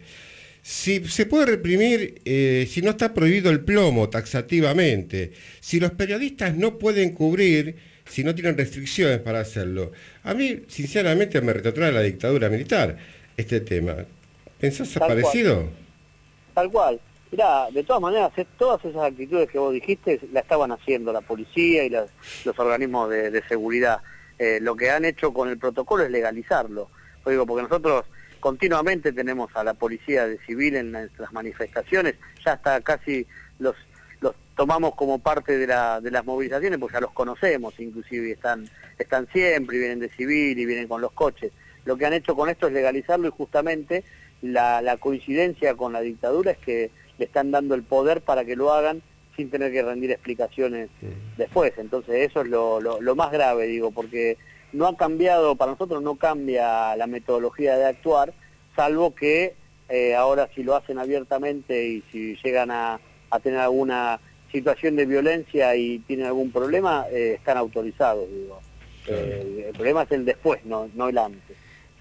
si se puede reprimir, eh, si no está prohibido el plomo taxativamente, si los periodistas no pueden cubrir, si no tienen restricciones para hacerlo. A mí, sinceramente, me retrotrae la dictadura militar este tema. ¿Pensás parecido? Tal cual. Mirá, de todas maneras, todas esas actitudes que vos dijiste la estaban haciendo la policía y los organismos de, seguridad. Eh, lo que han hecho con el protocolo es legalizarlo. digo, porque nosotros continuamente tenemos a la policía de civil en nuestras manifestaciones, ya hasta casi los, los tomamos como parte de, la, de las movilizaciones, porque ya los conocemos, inclusive están, están siempre y vienen de civil y vienen con los coches. Lo que han hecho con esto es legalizarlo y justamente la, coincidencia con la dictadura es que le están dando el poder para que lo hagan sin tener que rendir explicaciones después. Entonces eso es lo, lo más grave, digo, porque no ha cambiado, para nosotros no cambia la metodología de actuar, salvo que eh, ahora si lo hacen abiertamente y si llegan a, tener alguna situación de violencia y tienen algún problema, eh, están autorizados, digo. Eh, el problema es el después, no, no el antes.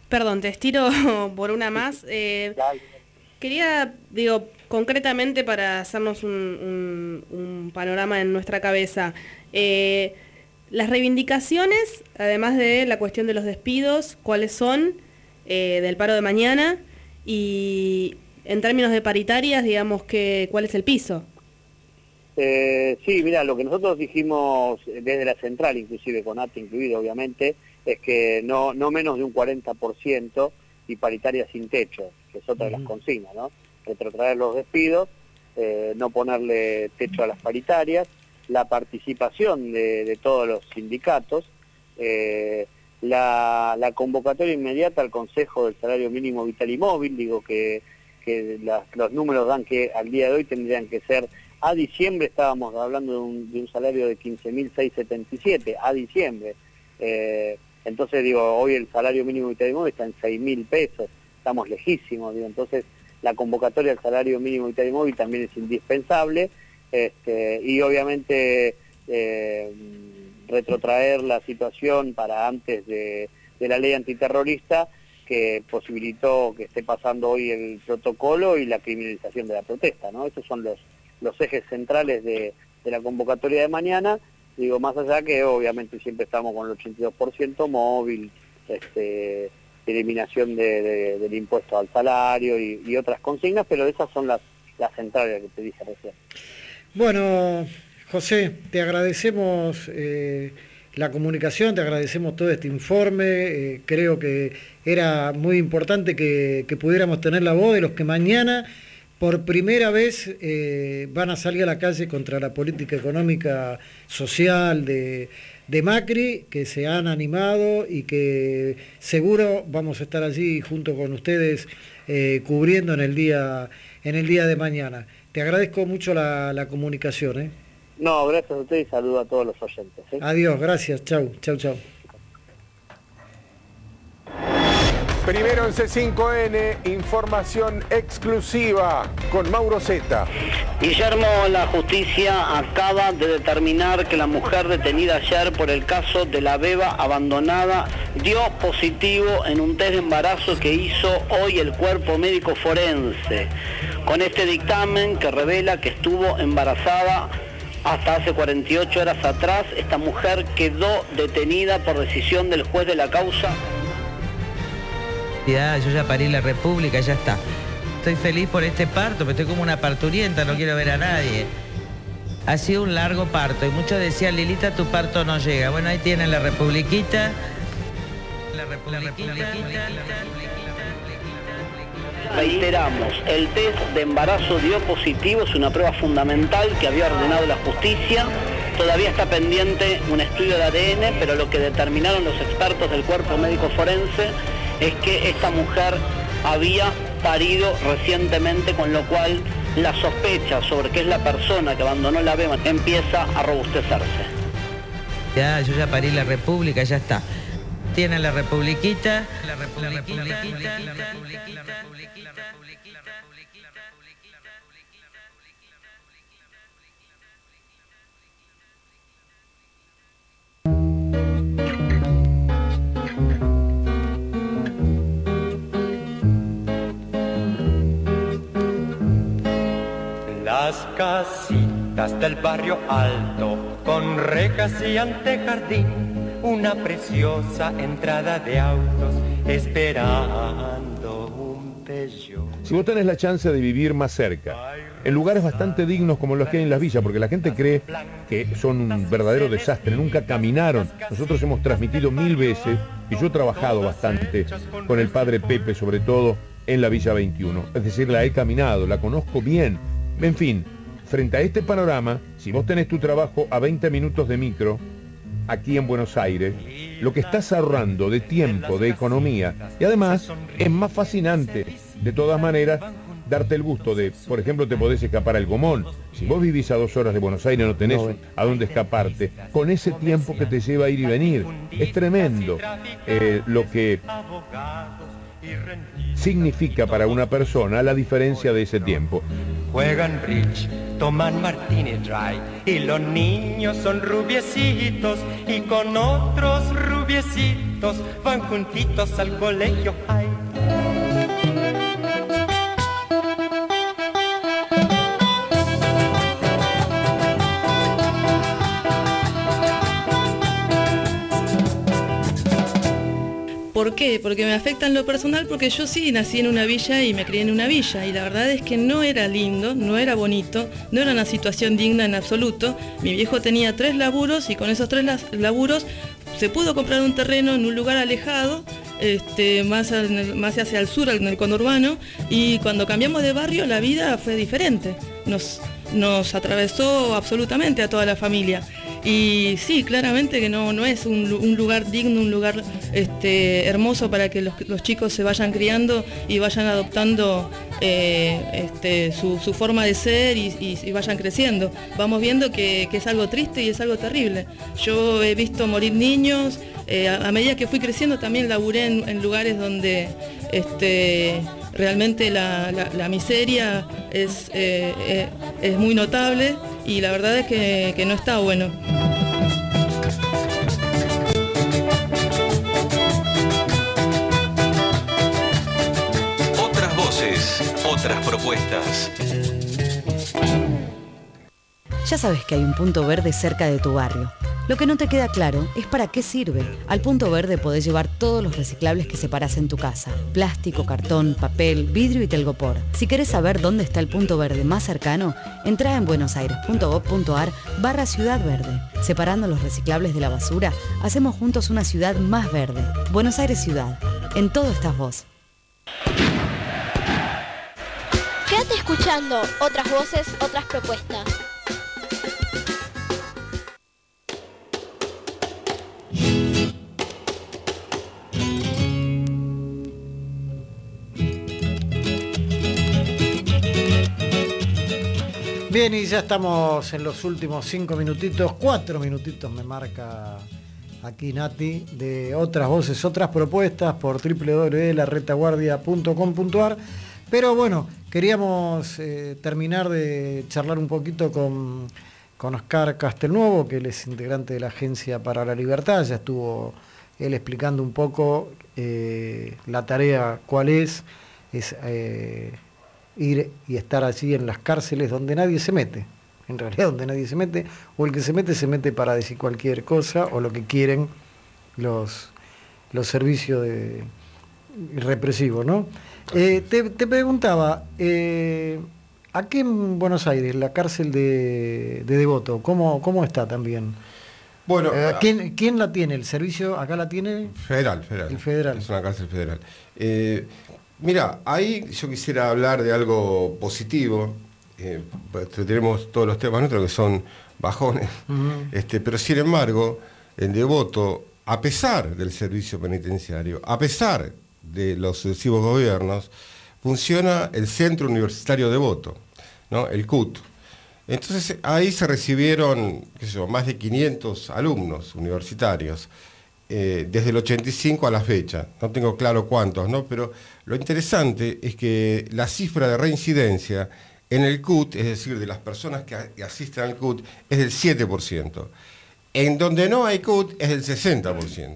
Perdón, te estiro (laughs) por una más. quería, digo, concretamente para hacernos un, un panorama en nuestra cabeza, las reivindicaciones, además de la cuestión de los despidos, ¿cuáles son? Eh, del paro de mañana y en términos de paritarias, digamos que cuál es el piso. Eh, sí, mira, lo que nosotros dijimos desde la central, inclusive con ATE incluido obviamente, es que no, no menos de un 40% y paritaria sin techo, que es otra de las consignas, ¿no? Retrotraer los despidos, eh, no ponerle techo a las paritarias, la participación de, todos los sindicatos, eh, la, convocatoria inmediata al Consejo del Salario Mínimo Vital y Móvil, digo que, los números dan que al día de hoy tendrían que ser, a diciembre estábamos hablando de un, salario de 15.677, a diciembre. Eh, entonces digo, hoy el salario mínimo móvil está en 6.000 pesos, estamos lejísimos, digo, entonces la convocatoria al salario mínimo vital y móvil también es indispensable este, y obviamente eh, retrotraer la situación para antes de, la ley antiterrorista que posibilitó que esté pasando hoy el protocolo y la criminalización de la protesta. ¿no? Esos son los, los ejes centrales de, la convocatoria de mañana. Digo, más allá que obviamente siempre estamos con el 82% móvil, este, eliminación del impuesto al salario y, otras consignas, pero esas son las, las centrales que te dije recién. Bueno, José, te agradecemos eh, la comunicación, te agradecemos todo este informe. Eh, creo que era muy importante que, pudiéramos tener la voz de los que mañana por primera vez eh, van a salir a la calle contra la política económica social de, Macri, que se han animado y que seguro vamos a estar allí junto con ustedes cubriendo en el día en el día de mañana. Te agradezco mucho la, comunicación. ¿eh? No, gracias a usted y saludo a todos los oyentes. ¿eh? Adiós, gracias. Chau, chau, chau. Primero en C5N, información exclusiva con Mauro Zeta. Guillermo, la justicia acaba de determinar que la mujer detenida ayer por el caso de la beba abandonada dio positivo en un test de embarazo que hizo hoy el cuerpo médico forense. Con este dictamen que revela que estuvo embarazada hasta hace 48 horas atrás, esta mujer quedó detenida por decisión del juez de la causa yo ya parí la República, ya está. Estoy feliz por este parto, pero estoy como una parturienta, no quiero ver a nadie. Ha sido un largo parto y muchos decían, Lilita, tu parto no llega. Bueno, ahí tienen la Republiquita. La Republiquita. Reiteramos, el test de embarazo dio positivo, es una prueba fundamental que había ordenado la justicia. Todavía está pendiente un estudio de ADN, pero lo que determinaron los expertos del cuerpo médico forense es que esta mujer había parido recientemente, con lo cual la sospecha sobre que es la persona que abandonó la beba empieza a robustecerse. Ya, yo ya parí la República, ya está. Tiene la Republiquita. La Republiquita. La Republiquita. Las casitas del barrio alto, con rejas y antejardín, una preciosa entrada de autos esperando un pello. Si vos tenés la chance de vivir más cerca, en lugares bastante dignos como los que hay en las villas, porque la gente cree que son un verdadero desastre, nunca caminaron. Nosotros hemos transmitido mil veces, y yo he trabajado bastante con el padre Pepe, sobre todo en la Villa 21. Es decir, la he caminado, la conozco bien en fin, frente a este panorama, si vos tenés tu trabajo a 20 minutos de micro, aquí en Buenos Aires, lo que estás ahorrando de tiempo, de economía, y además es más fascinante, de todas maneras, darte el gusto de, por ejemplo, te podés escapar al Gomón. Si vos vivís a dos horas de Buenos Aires no tenés a dónde escaparte, con ese tiempo que te lleva a ir y venir. Es tremendo eh, lo que significa para una persona la diferencia de ese tiempo. Juegan bridge, toman martini dry y los niños son rubiecitos y con otros rubiecitos van juntitos al colegio high. ¿Por qué? Porque me afecta en lo personal porque yo sí nací en una villa y me crié en una villa y la verdad es que no era lindo, no era bonito, no era una situación digna en absoluto. Mi viejo tenía tres laburos y con esos tres laburos se pudo comprar un terreno en un lugar alejado, este, más, hacia el sur, en el conurbano, y cuando cambiamos de barrio la vida fue diferente. Nos atravesó absolutamente a toda la familia. Y sí, claramente que no, no es un, lugar digno, un lugar este, hermoso para que los, chicos se vayan criando y vayan adoptando eh, este, su, forma de ser y, vayan creciendo. Vamos viendo que, es algo triste y es algo terrible. Yo he visto morir niños, eh, a, medida que fui creciendo también laburé en, lugares donde este, realmente la, miseria es, eh, es muy notable y la verdad es que, no está bueno. Otras voces, otras propuestas. Ya sabes que hay un punto verde cerca de tu barrio. Lo que no te queda claro es para qué sirve. Al punto verde podés llevar todos los reciclables que separas en tu casa. Plástico, cartón, papel, vidrio y telgopor. Si querés saber dónde está el punto verde más cercano, entra en buenosaires.gov.ar barra Ciudad Verde. Separando los reciclables de la basura, hacemos juntos una ciudad más verde. Buenos Aires Ciudad. En todo estás vos. Quédate escuchando otras voces, otras propuestas. Bien, y ya estamos en los últimos cinco minutitos, cuatro minutitos me marca aquí Nati, de otras voces, otras propuestas por www.larretaguardia.com.ar. Pero bueno, queríamos eh, terminar de charlar un poquito con, con Oscar Castelnuovo, que él es integrante de la Agencia para la Libertad, ya estuvo él explicando un poco eh, la tarea cuál es, es eh, ir y estar allí en las cárceles donde nadie se mete, en realidad donde nadie se mete, o el que se mete se mete para decir cualquier cosa o lo que quieren los, los servicios de, represivos, ¿no? Eh, te, preguntaba, aquí en Buenos Aires, la cárcel de, de Devoto, ¿cómo, ¿cómo está también? Bueno, eh, ah, ¿quién, la tiene? ¿El servicio acá la tiene? Federal, federal. El federal. Es una cárcel federal. Mira, ahí yo quisiera hablar de algo positivo. Eh, pues, tenemos todos los temas nuestros que son bajones, este, pero sin embargo, en Devoto, a pesar del servicio penitenciario, a pesar de los sucesivos gobiernos, funciona el Centro Universitario Devoto, ¿no? el CUT entonces ahí se recibieron qué sé más de 500 alumnos universitarios eh, desde el 85 a la fecha. No tengo claro cuántos, ¿no? pero lo interesante es que la cifra de reincidencia en el CUT, es decir, de las personas que asisten al CUT, es del 7%. En donde no hay CUT es del 60%.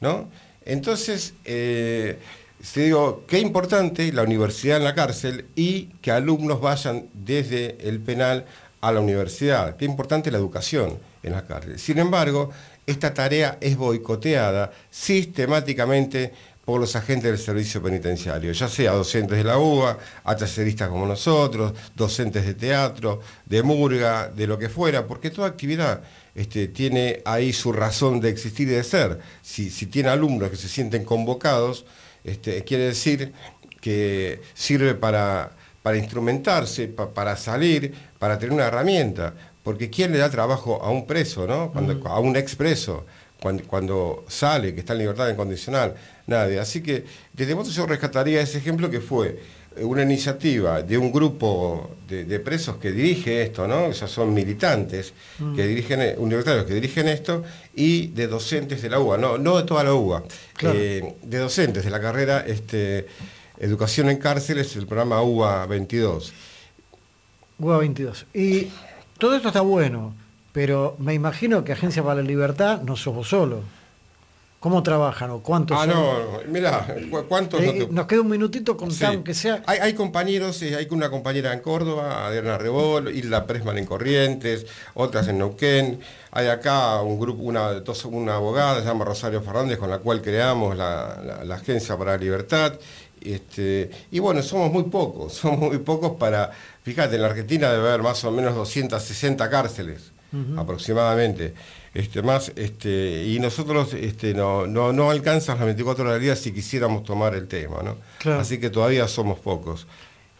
¿no? Entonces, eh, se digo, qué importante la universidad en la cárcel y que alumnos vayan desde el penal a la universidad. Qué importante la educación en la cárcel. Sin embargo, esta tarea es boicoteada sistemáticamente por los agentes del servicio penitenciario, ya sea docentes de la UBA, a talleristas como nosotros, docentes de teatro, de murga, de lo que fuera, porque toda actividad este, tiene ahí su razón de existir y de ser. Si, si tiene alumnos que se sienten convocados, este, quiere decir que sirve para, instrumentarse, para salir, para tener una herramienta. Porque ¿quién le da trabajo a un preso, ¿no? A un expreso? Cuando, sale, que está en libertad incondicional, nadie. Así que desde modo yo rescataría ese ejemplo que fue una iniciativa de un grupo de, presos que dirige esto, ¿no? Esos son militantes mm. que dirigen, eh, universitarios que dirigen esto, y de docentes de la UBA, no, no de toda la UBA, eh, de docentes de la carrera este, Educación en Cárceles, el programa UBA 22. UBA 22. Y todo esto está bueno, pero me imagino que Agencia para la Libertad no somos solos. ¿Cómo trabajan o cuántos? Ah, no, mira, ¿cuántos? Eh, nos queda un minutito con que sea. Hay, hay compañeros, hay una compañera en Córdoba, Adriana Rebol, Isla Presman en Corrientes, otras en Neuquén. Hay acá un grupo, una, una abogada, se llama Rosario Fernández, con la cual creamos la, Agencia para la Libertad. Este, y bueno, somos muy pocos, (laughs) somos muy pocos para, fíjate, en la Argentina debe haber más o menos 260 cárceles aproximadamente este, más, este, y nosotros este, no, no, no alcanzan las 24 horas del día si quisiéramos tomar el tema, ¿no? Así que todavía somos pocos.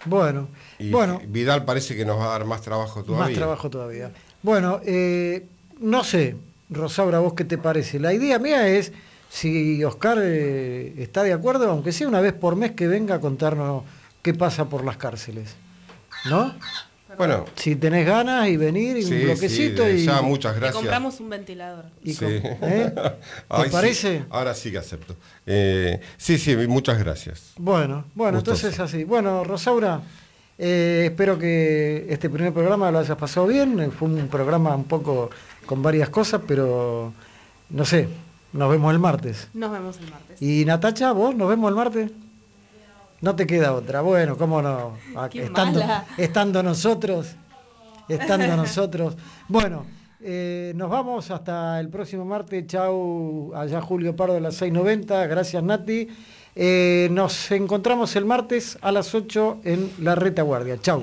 Bueno, y bueno. Vidal parece que nos va a dar más trabajo todavía. Más trabajo todavía. Bueno, eh, no sé, Rosaura, ¿vos qué te parece? La idea mía es, si Oscar eh, está de acuerdo, aunque sea una vez por mes que venga a contarnos qué pasa por las cárceles. ¿No? Bueno. Si tenés ganas y venir y un bloquecito y. Ya, muchas gracias. compramos un ventilador. ¿eh? (laughs) ¿Te parece? ahora sí que acepto. Eh, sí, sí, muchas gracias. Bueno, bueno, entonces así. Bueno, Rosaura, eh, espero que este primer programa lo hayas pasado bien. Fue un programa un poco con varias cosas, pero no sé, nos vemos el martes. Nos vemos el martes. ¿Y Natacha, vos nos vemos el martes? No te queda otra. Bueno, cómo no. Estando, estando, nosotros, estando (laughs) nosotros. Bueno, eh, nos vamos hasta el próximo martes. Chau, allá Julio Pardo de las 6.90. Gracias, Nati. Eh, nos encontramos el martes a las 8 en la retaguardia. Chau.